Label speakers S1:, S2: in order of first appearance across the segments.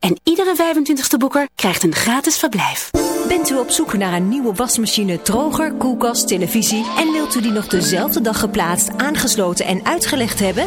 S1: En iedere 25ste boeker krijgt een gratis verblijf.
S2: Bent u op zoek naar een nieuwe wasmachine, droger, koelkast, televisie... en wilt u die nog dezelfde dag geplaatst, aangesloten en uitgelegd hebben?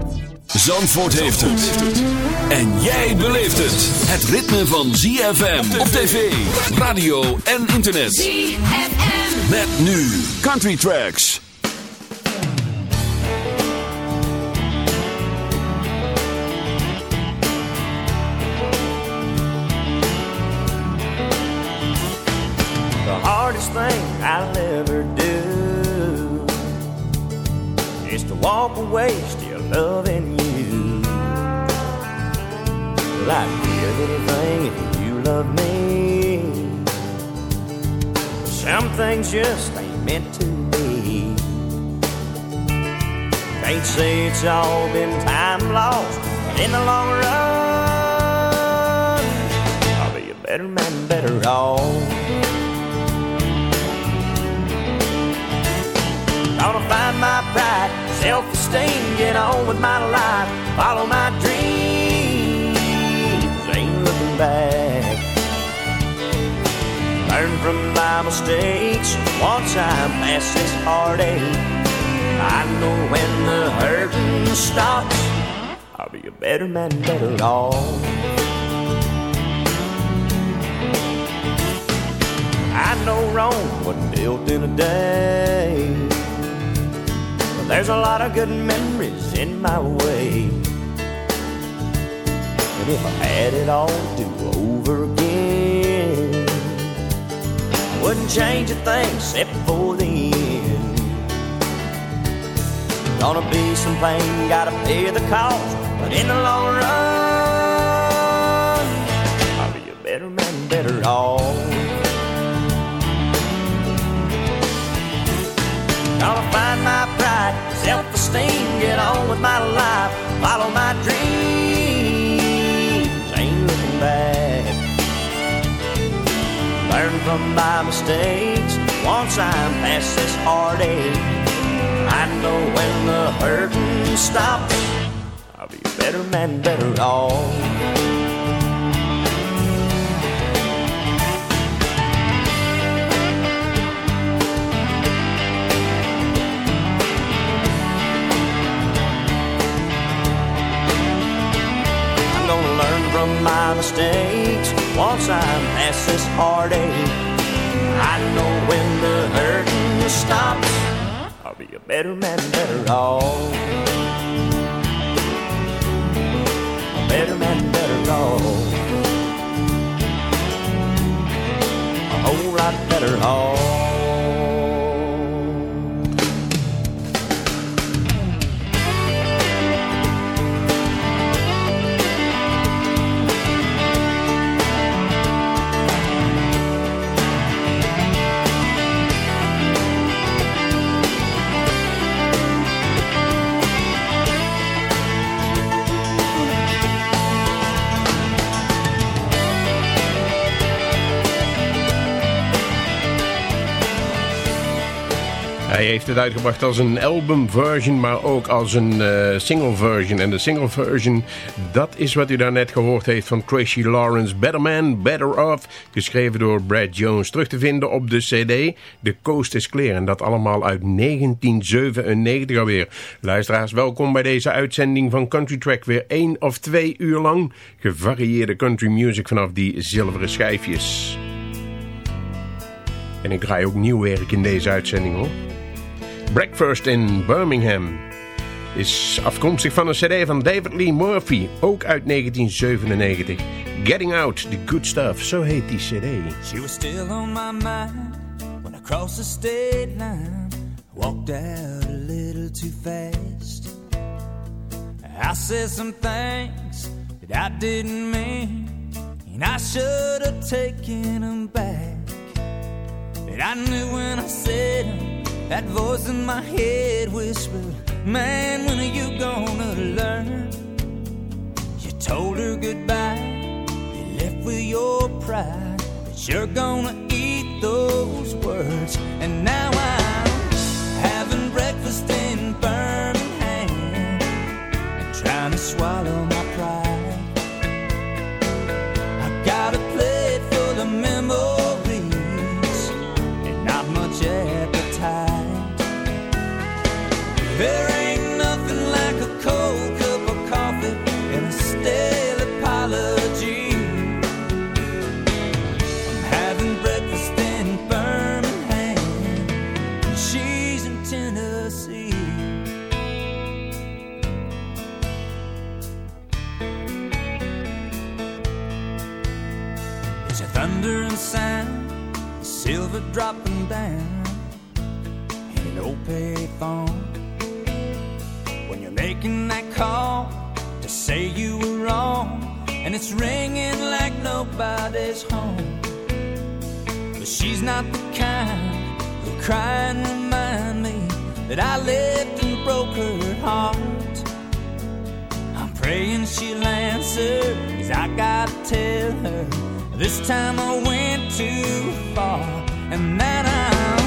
S3: Zandvoort heeft het. En jij beleeft het. Het ritme van ZFM op tv, radio en internet. ZFM. Met nu Country Tracks.
S4: The hardest thing I'll ever do is to walk away still loving you. Well, I'd give anything if you love me. Some things just ain't meant to be. Can't say it's all been time lost, but in the long run, I'll be a better man, better off. Gonna find my pride, self-esteem, get on with my life, follow my dreams, ain't looking back. Learn from my mistakes once I'm past this heartache. I know when the hurting stops, I'll be a better man, better off. I know Rome wasn't built in a day. There's a lot of good memories in my way. And if I had it all to do over again, I wouldn't change a thing except for the end. Gonna be some pain, gotta pay the cost, but in the long run, I'll be a better man, better off. Self-esteem, get on with my life, follow my dreams, ain't looking back. Learn from my mistakes once I'm past this heartache. I know when the hurting stops, I'll be a better man, better off. Learn from my mistakes once I'm past this heartache. I know when the hurting stops, I'll be a better man, better off. A better man, better off. A whole lot better off.
S5: Hij heeft het uitgebracht als een album version, maar ook als een uh, single version. En de single version, dat is wat u daarnet gehoord heeft van Tracy Lawrence. Better Man, Better Off, geschreven door Brad Jones. Terug te vinden op de cd The Coast is Clear. En dat allemaal uit 1997 alweer. Luisteraars, welkom bij deze uitzending van Country Track. Weer één of twee uur lang gevarieerde country music vanaf die zilveren schijfjes. En ik draai ook nieuw werk in deze uitzending hoor. Breakfast in Birmingham is afkomstig van een cd van David Lee Murphy, ook uit 1997. Getting Out, The Good Stuff, zo heet die cd.
S6: She was still on my mind when I crossed the state line. Walked out a little too fast. I said some things that I didn't mean, and I should have taken them back. But I knew when I said them. That voice in my head whispered, Man, when are you gonna learn? You told her goodbye, you left with your pride, but you're gonna eat those words. And now I'm having breakfast in Birmingham and trying to swallow my silver dropping down, in an old payphone when you're making that call to say you were wrong, and it's ringing like nobody's home. But she's not the kind who cry and remind me that I left and broke her heart. I'm praying she'll answer, cause I gotta tell her this time I went too far, and that I'm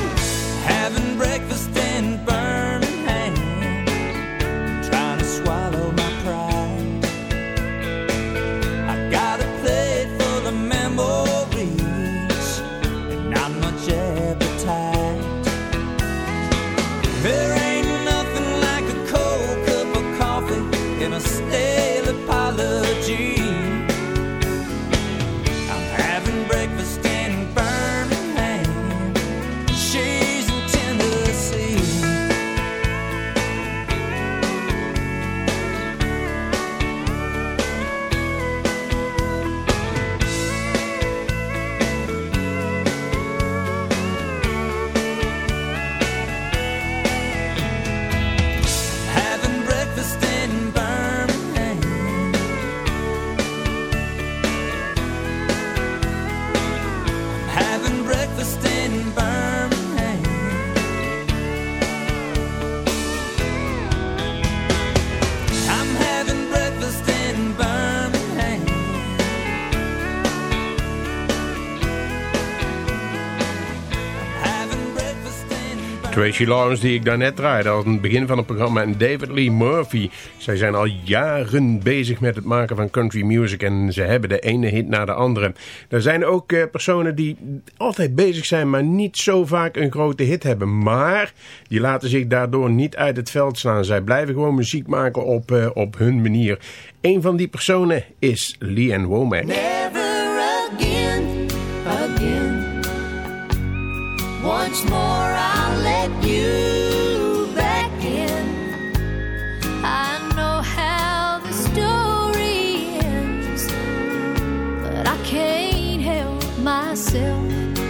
S6: having breakfast
S5: Tracy Lawrence die ik daarnet draaide aan het begin van het programma en David Lee Murphy. Zij zijn al jaren bezig met het maken van country music en ze hebben de ene hit na de andere. Er zijn ook eh, personen die altijd bezig zijn maar niet zo vaak een grote hit hebben. Maar die laten zich daardoor niet uit het veld slaan. Zij blijven gewoon muziek maken op, eh, op hun manier. Een van die personen is Lee Womack.
S7: Never myself.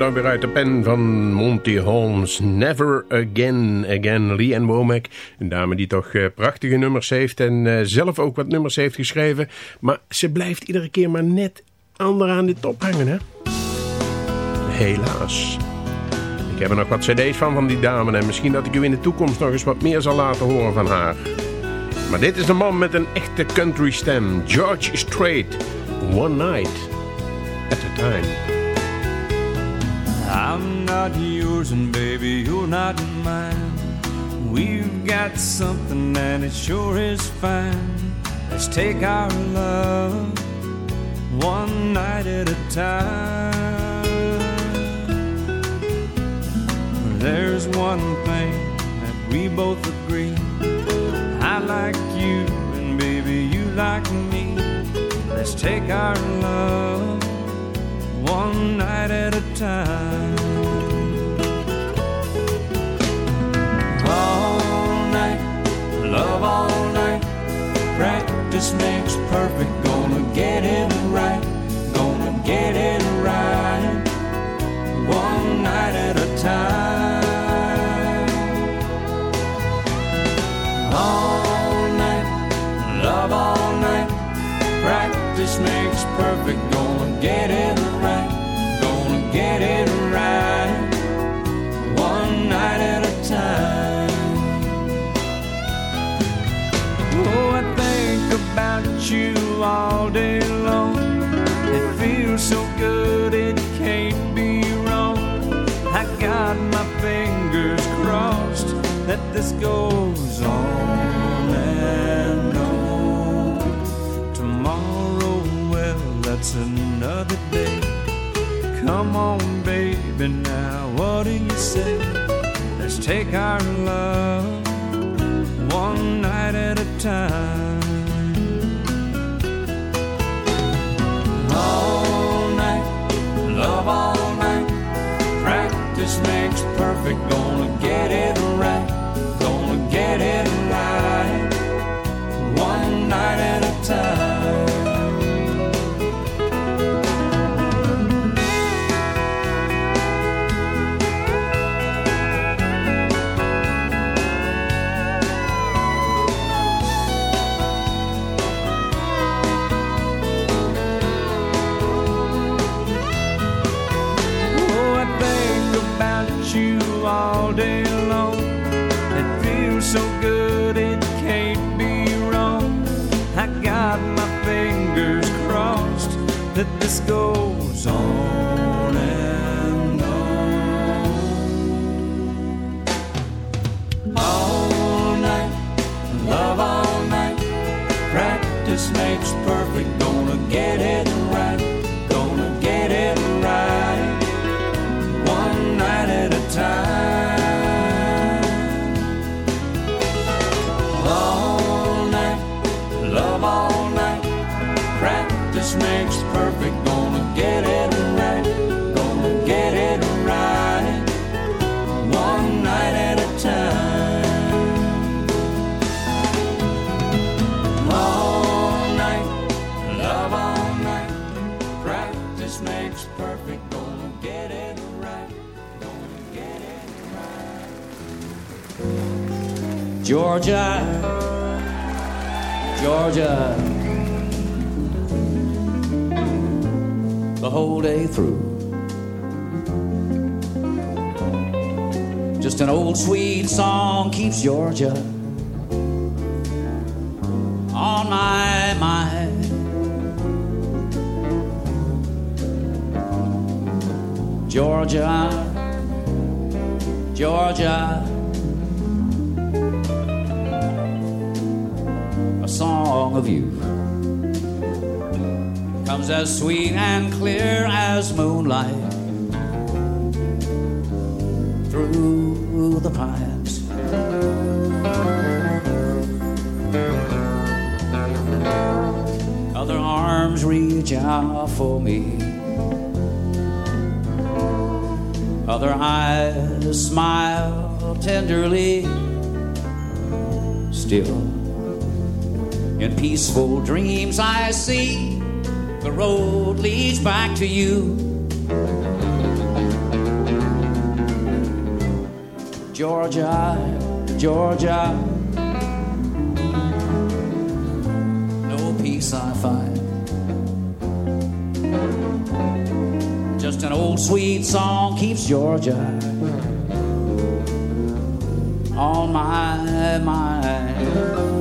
S5: Dan weer uit de pen van Monty Holmes. Never Again, Again. Lee Ann Womack, een dame die toch eh, prachtige nummers heeft en eh, zelf ook wat nummers heeft geschreven. Maar ze blijft iedere keer maar net onderaan de top hangen, hè? Helaas. Ik heb er nog wat cd's van van die dame en misschien dat ik u in de toekomst nog eens wat meer zal laten horen van haar. Maar dit is een man met een echte country stem. George Strait. One night at a time.
S8: I'm not yours and baby, you're not mine. We've got something and it sure is fine. Let's take our love one night at a time. There's one thing that we both agree. I like you and baby, you like me. Let's take our love one night at a time. All night, love all night. Practice makes perfect. This goes on and on. Tomorrow, well, that's another day. Come on, baby, now what do you say? Let's take our love one night at a time. All night, love all night. Practice makes perfect. Gonna get it right. That this goes on
S9: Georgia, Georgia. The whole day through. Just an old sweet song keeps Georgia on my mind. Georgia, Georgia, of you comes as sweet and clear as moonlight through the pines. Other arms reach out for me. Other eyes smile tenderly. Still, in peaceful dreams, I see the road leads back to you. Georgia, Georgia. No peace I find. Just an old sweet song keeps Georgia on my mind.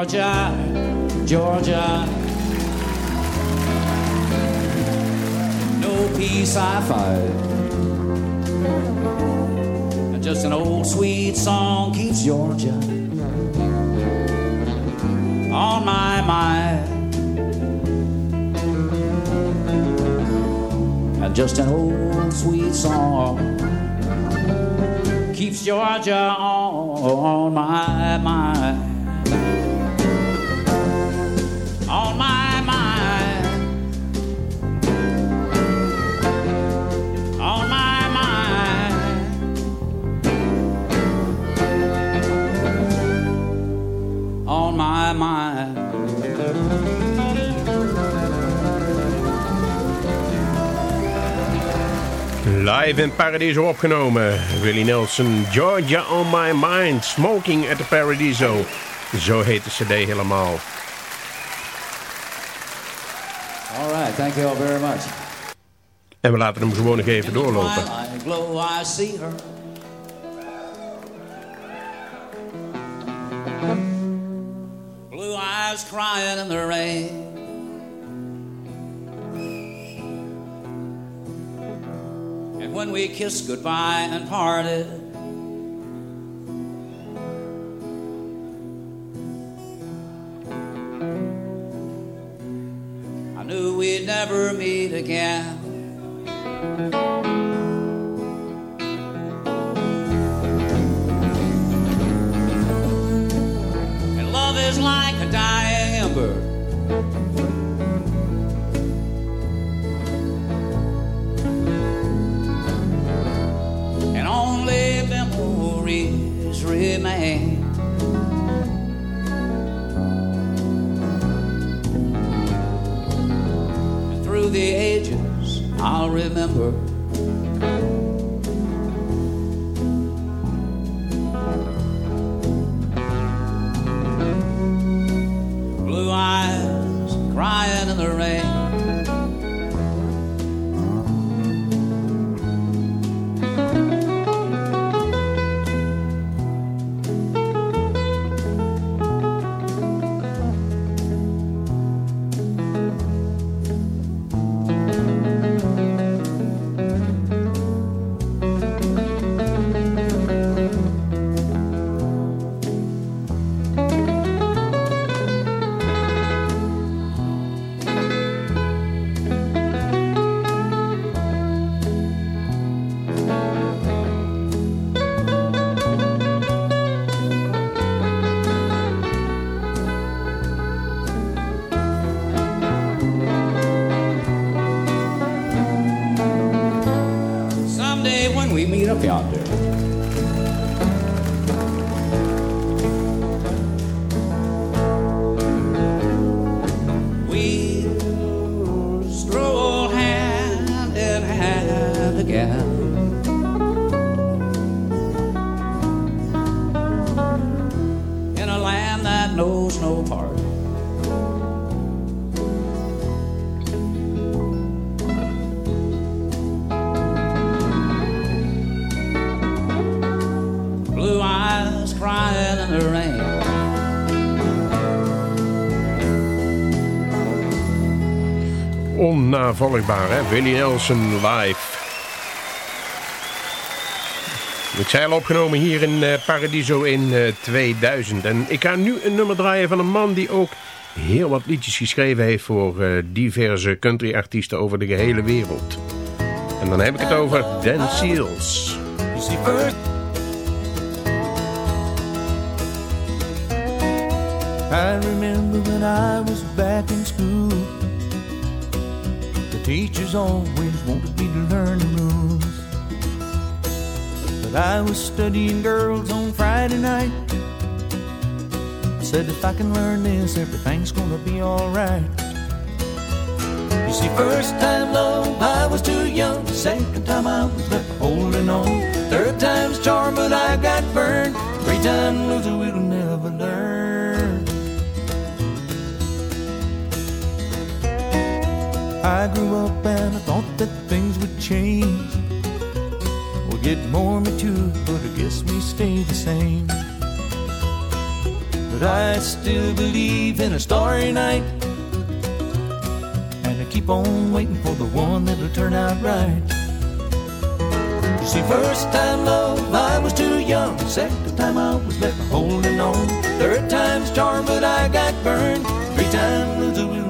S9: Georgia, Georgia. No peace I find. Just an old sweet song keeps Georgia on my mind. And just an old sweet song keeps Georgia on my mind.
S5: Live in Paradiso opgenomen. Willie Nelson, Georgia on my mind. Smoking at the Paradiso. Zo heet de cd helemaal.
S9: All right, thank you all very much.
S5: En we laten hem gewoon nog even doorlopen.
S9: Twilight glow, I see her. Blue eyes crying in the rain. And when we kissed goodbye and parted, I knew we'd never meet again. And love is like a dying ember. Memories remain. Through the ages, I'll remember.
S5: Onnavolgbaar, hè? Willie Nelson live. Ik zei al opgenomen hier in eh, Paradiso in eh, 2000. En ik ga nu een nummer draaien van een man die ook heel wat liedjes geschreven heeft... voor eh, diverse countryartiesten over de gehele wereld. En dan heb ik het over Dan Seals.
S10: I remember when I was back in school. Teachers always wanted me to learn the rules. But I was studying girls on Friday night. Said if I can learn this, everything's gonna be alright. You see, first time love, I was too young. Second time I was left holding on. Third time's charm, but I got burned. Three time loser will never learn. I grew up and I thought that things would change. We'll get more mature, but I guess we stay the same. But I still believe in a starry night. And I keep on waiting for the one that'll turn out right. You see, first time love, I was too young. Second time I was left holding on. Third time's charm, but I got burned. Three time loser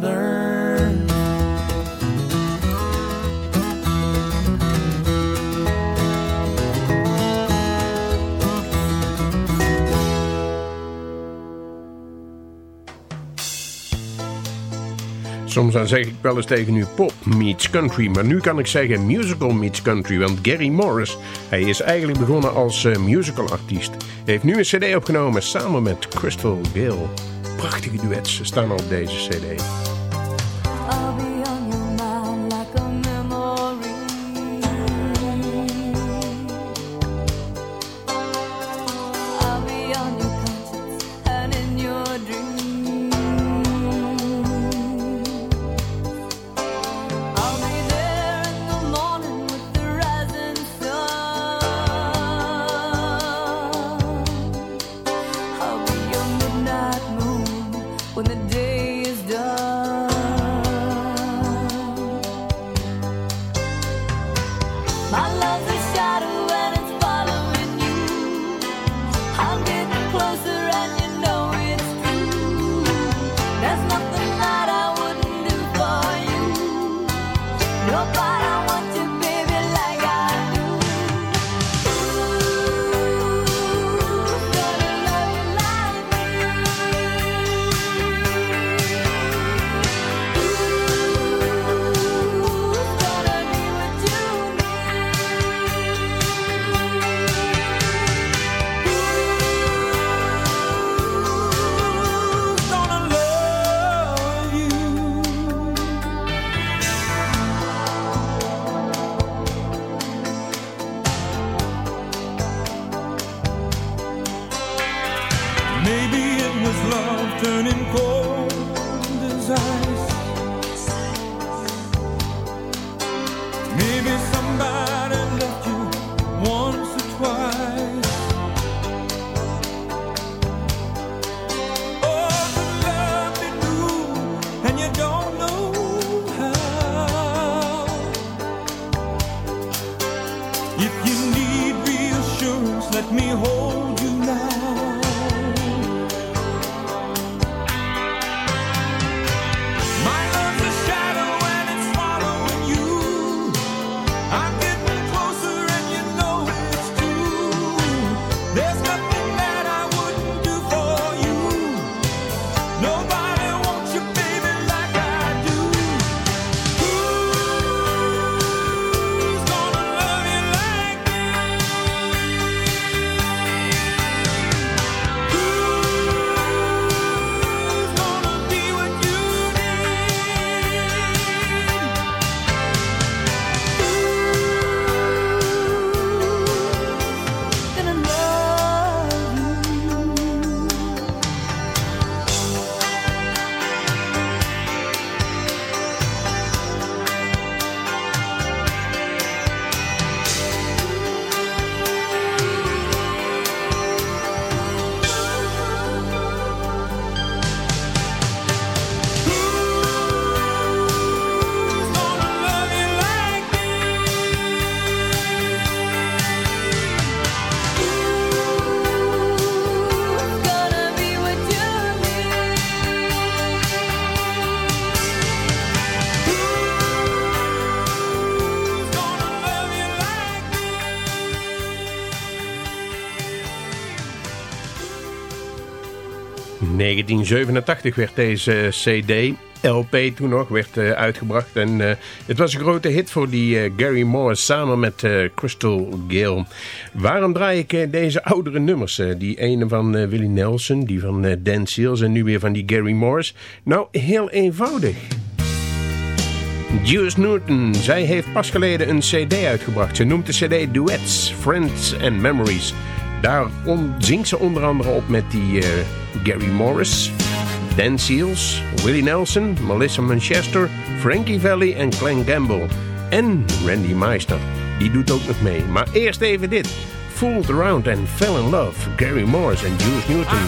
S5: Soms dan zeg ik wel eens tegen u pop meets country. Maar nu kan ik zeggen musical meets country. Want Gary Morris, hij is eigenlijk begonnen als uh, musicalartiest. Hij heeft nu een cd opgenomen samen met Crystal Gale. Prachtige duets staan op deze cd.
S8: 1987 werd deze eh, cd, LP toen nog, werd eh, uitgebracht. En eh, het was een grote hit voor die Gary Moore samen met Crystal Gale. Waarom draai ik deze oudere nummers? die ene van Willie Nelson, die van Dan Seals en nu weer van die Gary Morse. Nou, heel eenvoudig. Juice Newton, zij heeft pas geleden een cd uitgebracht. Ze noemt de cd Duets, Friends and Memories... Daarom zingt ze onder andere op met die eh, Gary Morris, Dan Seals, Willie Nelson, Melissa Manchester, Frankie Valli en Glenn Gamble. En Randy Meister, die doet ook nog mee. Maar eerst even dit. Fooled Around and Fell in Love, Gary Morris en Jules Newton.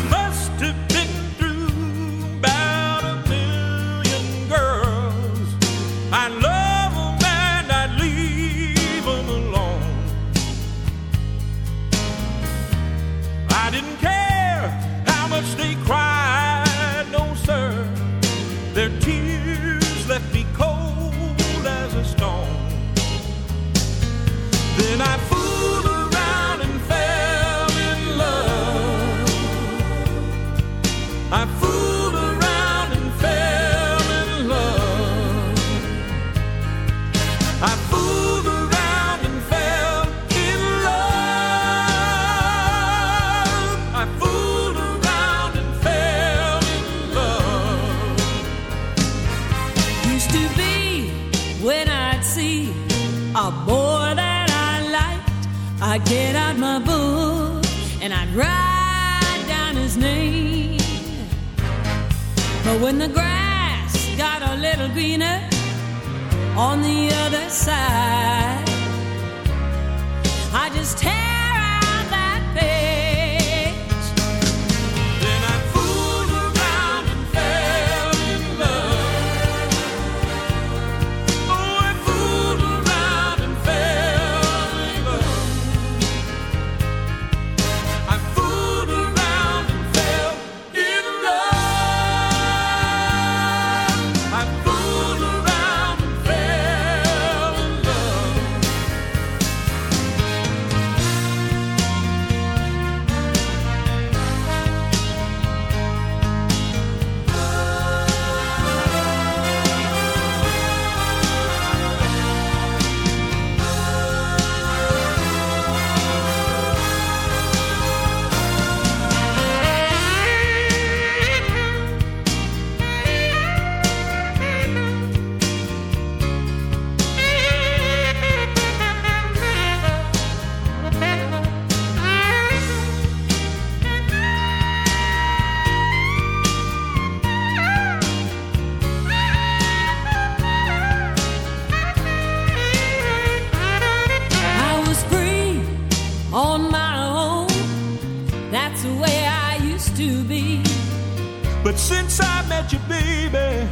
S8: Since I met you, baby,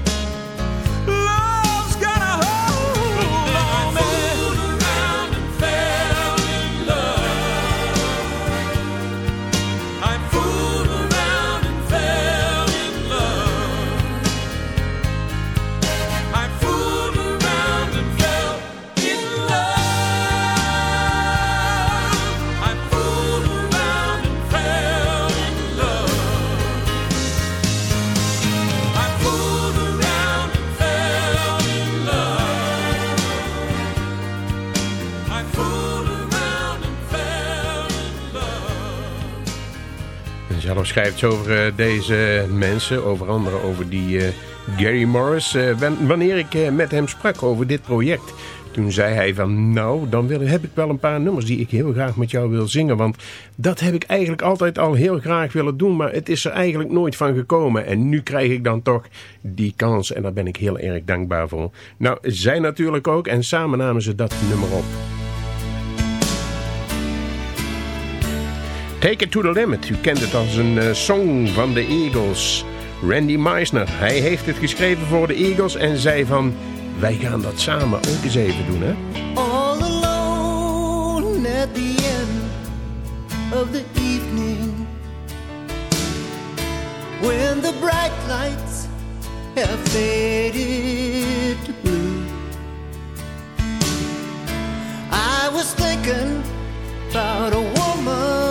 S5: Schrijft over eh, deze mensen, over andere over die eh, Gary Morris. Eh, wan- wanneer ik met hem sprak over dit project, toen zei hij van... nou, dan wil, heb ik wel een paar nummers die ik heel graag met jou wil zingen. Want dat heb ik eigenlijk altijd al heel graag willen doen, maar het is er eigenlijk nooit van gekomen. En nu krijg ik dan toch die kans en daar ben ik heel erg dankbaar voor. Nou, zij natuurlijk ook en samen namen ze dat nummer op. Take It To The Limit. U kent het als een eh, song van de Eagles. Randy Meisner, hij heeft het geschreven voor de Eagles en zei van... wij gaan dat samen ook eens even doen, hè?
S11: all alone at the end of the evening when the bright lights have faded to blue. I was thinking about a woman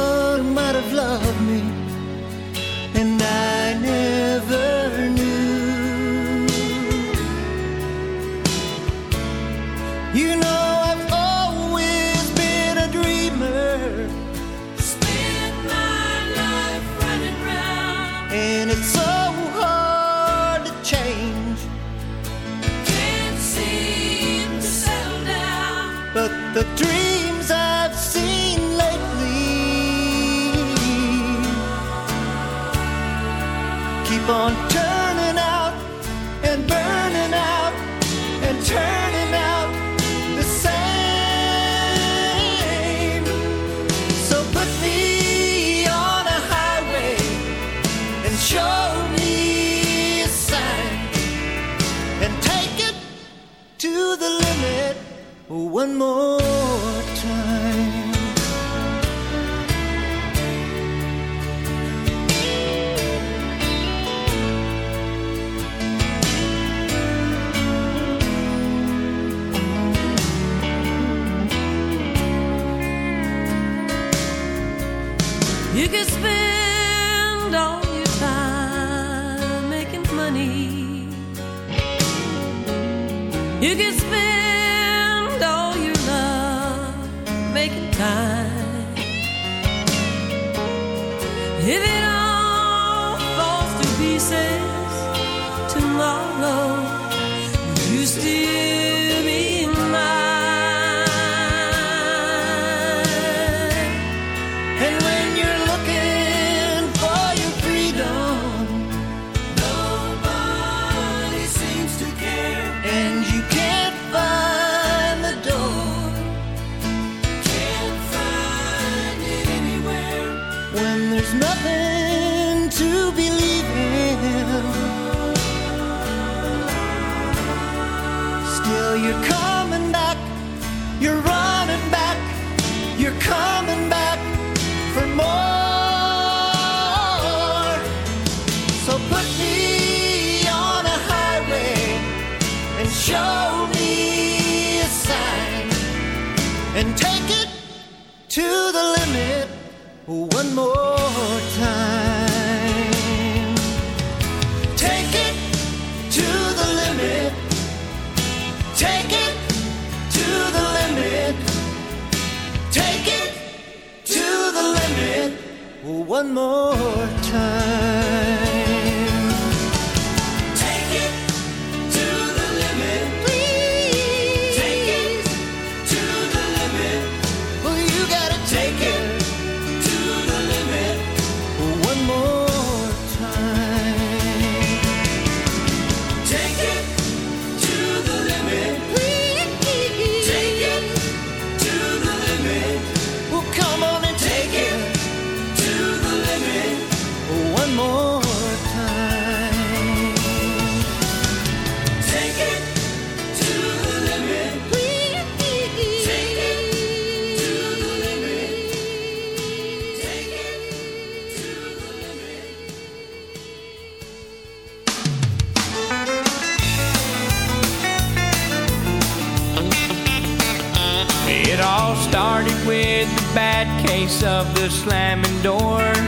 S6: slamming doors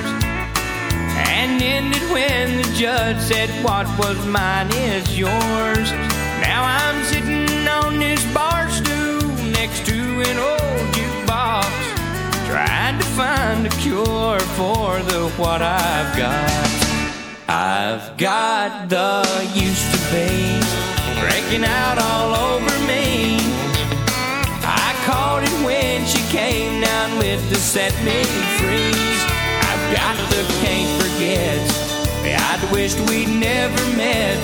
S6: and ended when the judge said what was mine is yours. Now I'm sitting on this bar stool next to an old jukebox trying to find a cure for the what I've got. I've got the used to be breaking out all over me. Caught it when she came down with the set me free. I've got the can't forget. I'd wished we'd never met.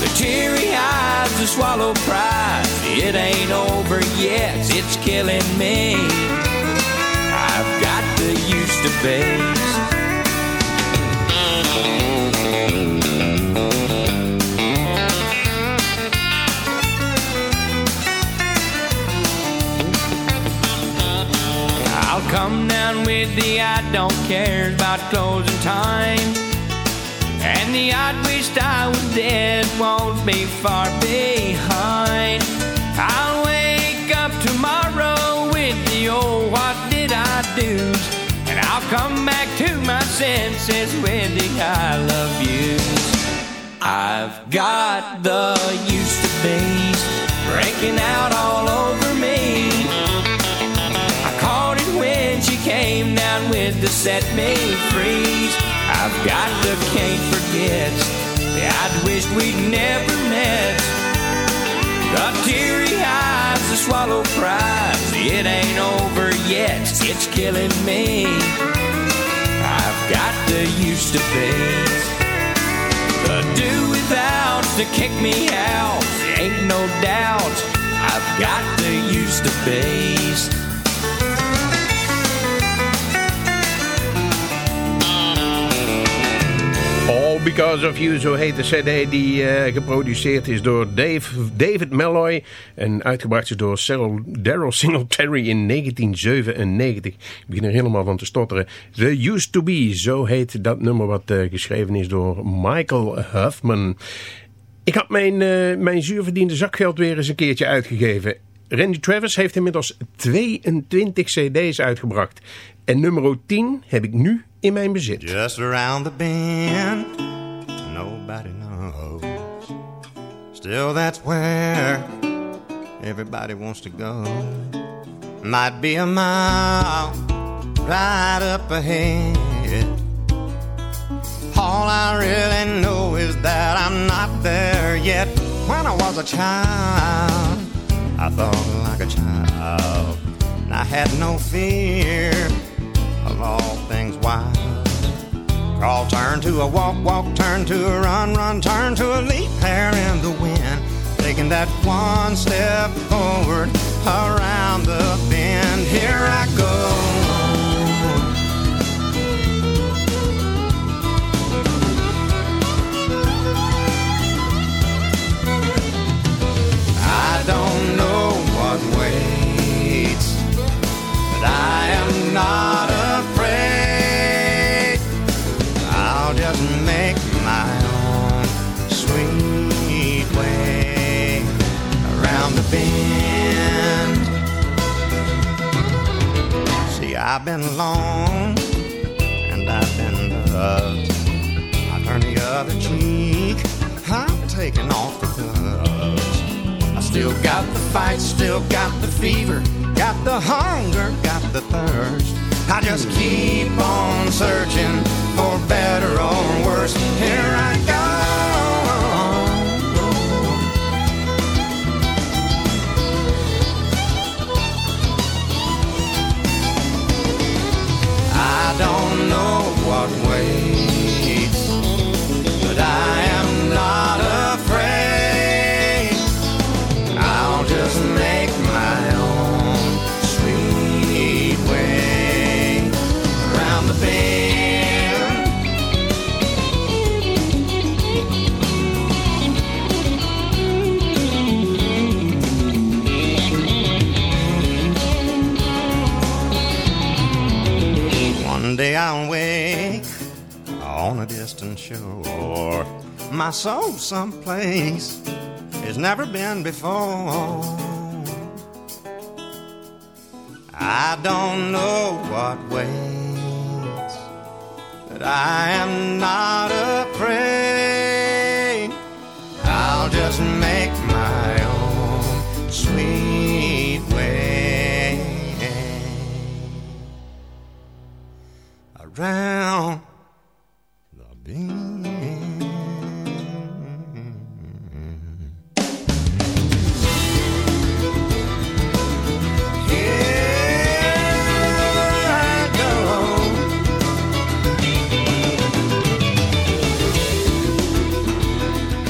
S6: The teary eyes, the swallow pride. It ain't over yet. It's killing me. I've got the used to be. Come down with the I don't care about closing time. And the I wished I was dead won't be far behind. I'll wake up tomorrow with the old what did I do? And I'll come back to my senses with the I love yous. I've got the used to be's breaking out all over the set me free. I've got the can't forget. I'd wished we'd never met. The teary eyes, the swallow pride. It ain't over yet. It's killing me. I've got the used to be. The do without to kick me out. Ain't no doubt. I've got the used to be's.
S5: Because of You, zo heet de cd die eh, geproduceerd is door Dave, David Malloy en uitgebracht is door Cyril, Daryl Singletary in 1997. Ik begin er helemaal van te stotteren. The Used To Be, zo heet dat nummer wat eh, geschreven is door Michael Huffman. Ik had mijn, eh, mijn zuurverdiende zakgeld weer eens een keertje uitgegeven. Randy Travis heeft inmiddels 22 cd's uitgebracht. En nummer 10 heb ik nu in mijn bezit.
S12: Just around the bend, nobody knows. Still, that's where everybody wants to go. Might be a mile right up ahead. All I really know is that I'm not there yet. When I was a child, I thought like a child. And I had no fear of all things wild. Crawl, turn to a walk, walk, turn to a run, run, turn to a leap, hair in the wind. Taking that one step forward around the bend. Here I go. I don't know what waits, but I am not I've been alone and I've been loved. I turn the other cheek. I'm taking off the gloves. I still got the fight, still got the fever, got the hunger, got the thirst. I just keep on searching for better or worse. Here I go. Don't know what waits, One day I'll wake on a distant shore. My soul someplace it's never been before. I don't know what waits, but I am not afraid. I'll just make my around the.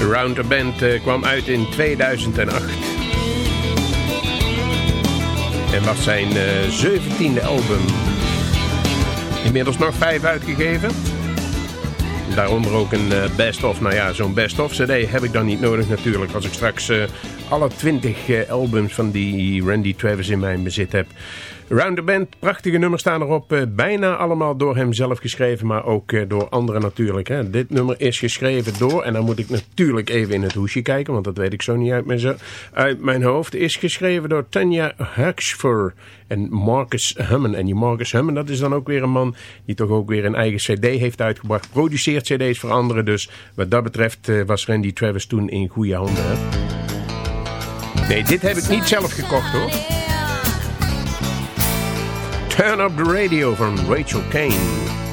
S13: Round the Band eh, kwam uit in 2008. En was zijn eh, 17e album. Inmiddels nog vijf uitgegeven. Daaronder ook een eh, best-of. Nou ja, zo'n best-of cd heb ik dan niet nodig natuurlijk. Als ik straks eh, alle twintig eh, albums van die Randy Travis in mijn bezit heb. Round the Band, prachtige nummers staan erop. eh, bijna allemaal door hem zelf geschreven, maar ook eh, door anderen natuurlijk. Hè. Dit nummer is geschreven door, en dan moet ik natuurlijk even in het hoesje kijken, want dat weet ik zo niet uit mijn, uit mijn hoofd. Is geschreven door Tanya Huxford en Marcus Hummen. En die Marcus Hummen, dat is dan ook weer een man die toch ook weer een eigen cd heeft uitgebracht. Produceert cd's voor anderen, dus wat dat betreft eh, was Randy Travis toen in goede handen. Nee, dit heb ik niet zelf gekocht hoor. Turn Up The Radio van Rachel Kane.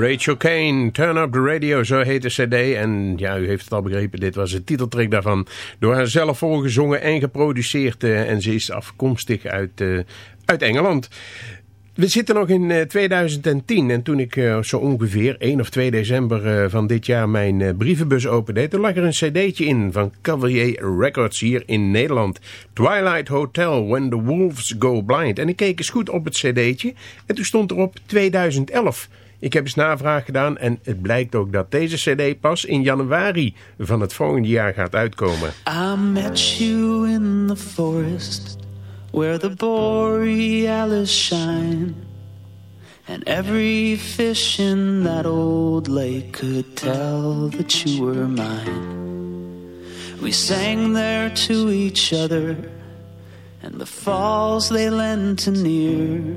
S5: Rachel Kane, Turn Up The Radio, zo heet de cd. En ja, u heeft het al begrepen, dit was de titeltrack daarvan. Door haar zelf voorgezongen en geproduceerd. eh, en ze is afkomstig uit, eh, uit Engeland. We zitten nog in eh, 2010 en toen ik eh, zo ongeveer 1 of 2 december eh, van dit jaar mijn eh, brievenbus opendeed, toen lag er een cd'tje in van Cavalier Records hier in Nederland. Twilight Hotel, When the Wolves Go Blind. En ik keek eens goed op het cd'tje en toen stond erop 2011. Ik heb eens navraag gedaan en het blijkt ook dat deze cd pas in januari van het volgende jaar gaat uitkomen.
S11: I met you in the forest where the borealis shine, and every fish in that old lake could tell that you were mine. We sang there to each other, and the falls they lent an ear.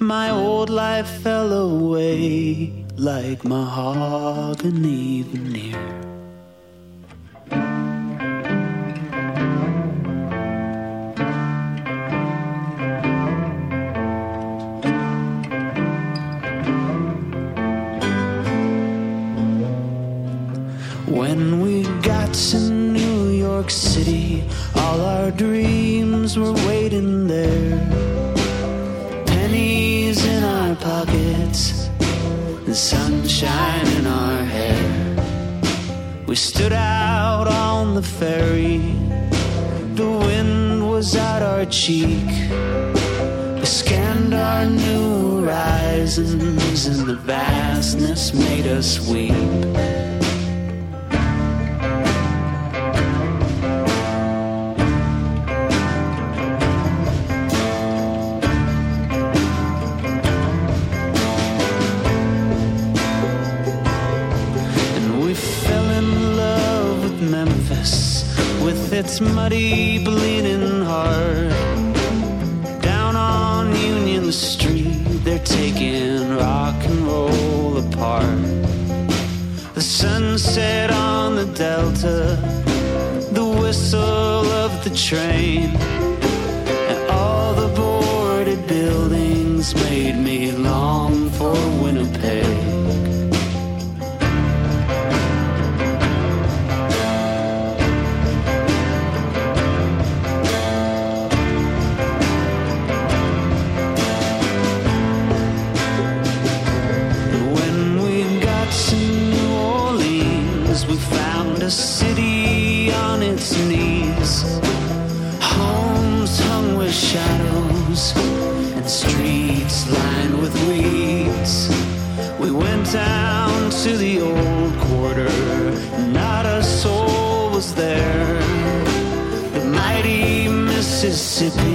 S11: My old life fell away like mahogany veneer. When we got to New York City, all our dreams were waiting there. The sunshine in our hair. We stood out on the ferry, the wind was at our cheek. We scanned our new horizons, and the vastness made us weep. With its muddy, bleeding heart. Down on Union Street, they're taking rock and roll apart. The sunset on the Delta, the whistle of the train, there. The mighty Mississippi,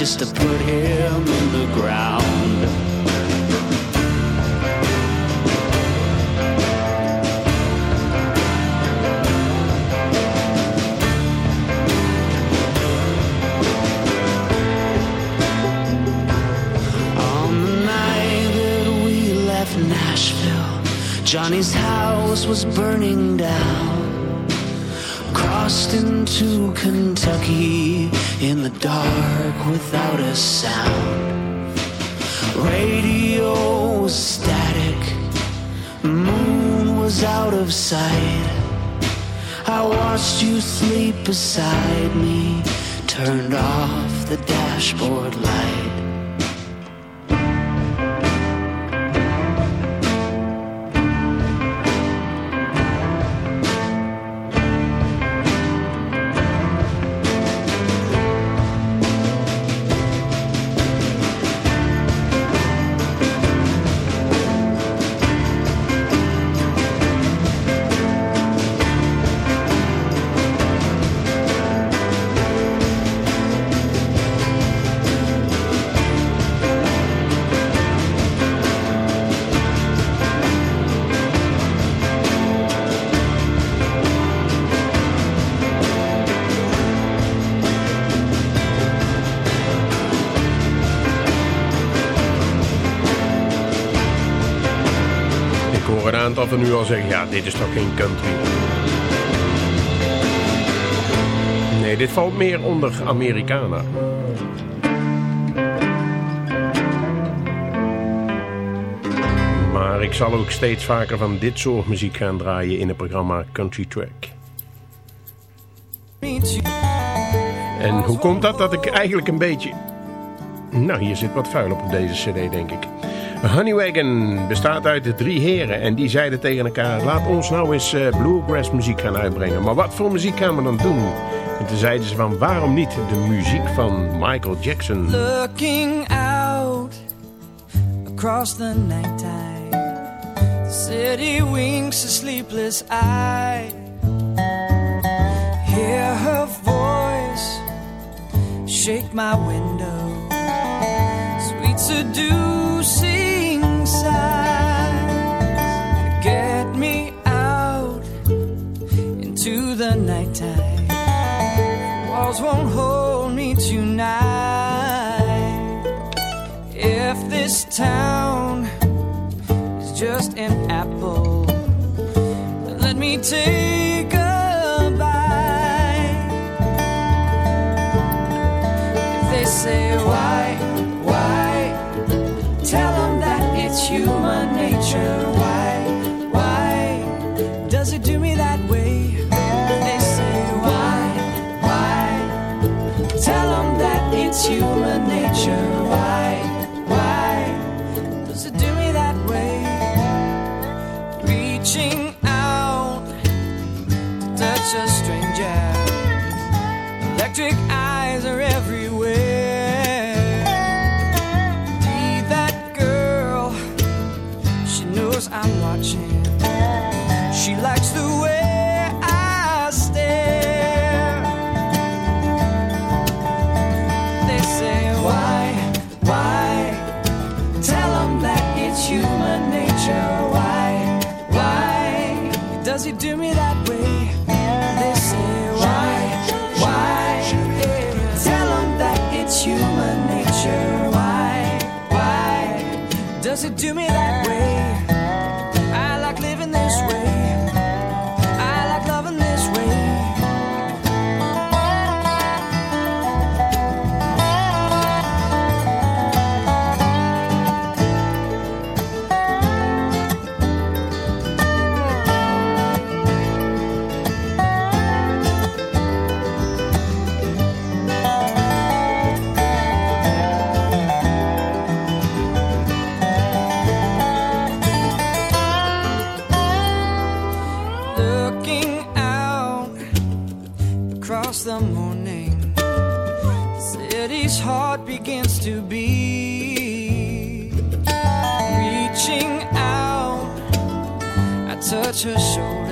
S11: just to put him in the ground. On the night that we left Nashville, Johnny's house was burning down. Into Kentucky in the dark without a sound. Radio was static, moon was out of sight. I watched you sleep beside me, turned off the dashboard light.
S5: Hoor een aantal van u al zeggen, ja, dit is toch geen country. Nee, dit valt meer onder Americana. Maar ik zal ook steeds vaker van dit soort muziek gaan draaien in het programma Country Track. En hoe komt dat? Dat ik eigenlijk een beetje... Nou, hier zit wat vuil op deze cd, denk ik. Honeywagon bestaat uit de drie heren en die zeiden tegen elkaar... laat ons nou eens eh, bluegrass muziek gaan uitbrengen. Maar wat voor muziek gaan we dan doen? En toen zeiden ze van waarom niet de muziek van Michael Jackson?
S7: Out across the nighttime, the city winks a sleepless eye. Hear her voice shake my window, sweet seducing Walls won't hold me tonight. If this town is just an apple, let me take She likes touch her shoulder.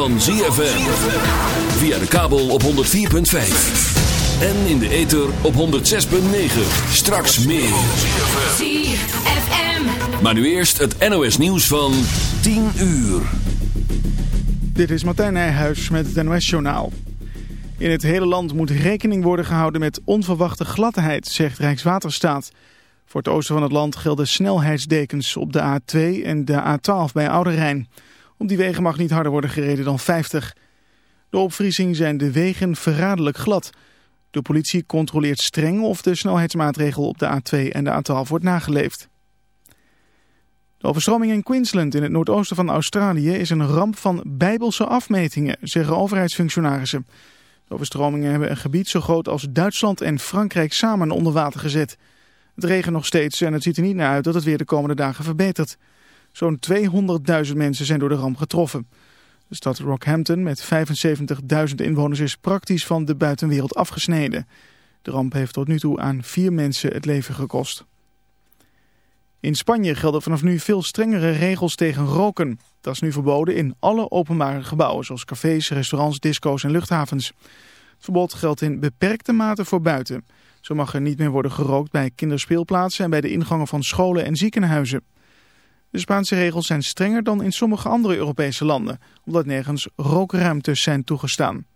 S3: Van ZFM. Via de kabel op 104.5. En in de ether op 106.9. Straks meer.
S7: ZFM.
S3: Maar nu eerst het NOS nieuws van 10 uur.
S14: Dit is Martijn Nijhuis met het NOS-journaal. In het hele land moet rekening worden gehouden met onverwachte gladheid, zegt Rijkswaterstaat. Voor het oosten van het land gelden snelheidsdekens op de A2 en de A12 bij Oude Rijn. Op die wegen mag niet harder worden gereden dan 50. Door opvriezing zijn de wegen verraderlijk glad. De politie controleert streng of de snelheidsmaatregel op de A2 en de A12 wordt nageleefd. De overstroming in Queensland in het noordoosten van Australië is een ramp van bijbelse afmetingen, zeggen overheidsfunctionarissen. De overstromingen hebben een gebied zo groot als Duitsland en Frankrijk samen onder water gezet. Het regent nog steeds en het ziet er niet naar uit dat het weer de komende dagen verbetert. Zo'n 200.000 mensen zijn door de ramp getroffen. De stad Rockhampton met 75.000 inwoners is praktisch van de buitenwereld afgesneden. De ramp heeft tot nu toe aan vier mensen het leven gekost. In Spanje gelden vanaf nu veel strengere regels tegen roken. Dat is nu verboden in alle openbare gebouwen, zoals cafés, restaurants, disco's en luchthavens. Het verbod geldt in beperkte mate voor buiten. Zo mag er niet meer worden gerookt bij kinderspeelplaatsen en bij de ingangen van scholen en ziekenhuizen. De Spaanse regels zijn strenger dan in sommige andere Europese landen, omdat nergens rookruimtes zijn toegestaan.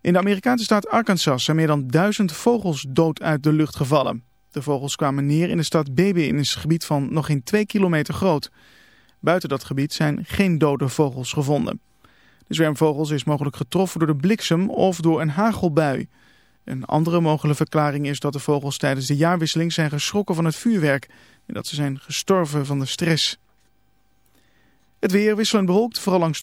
S14: In de Amerikaanse staat Arkansas zijn meer dan duizend vogels dood uit de lucht gevallen. De vogels kwamen neer in de stad Baby in een gebied van nog geen twee kilometer groot. Buiten dat gebied zijn geen dode vogels gevonden. De zwermvogels is mogelijk getroffen door de bliksem of door een hagelbui. Een andere mogelijke verklaring is dat de vogels tijdens de jaarwisseling zijn geschrokken van het vuurwerk en dat ze zijn gestorven van de stress. Het weer wisselend bewolkt, vooral langs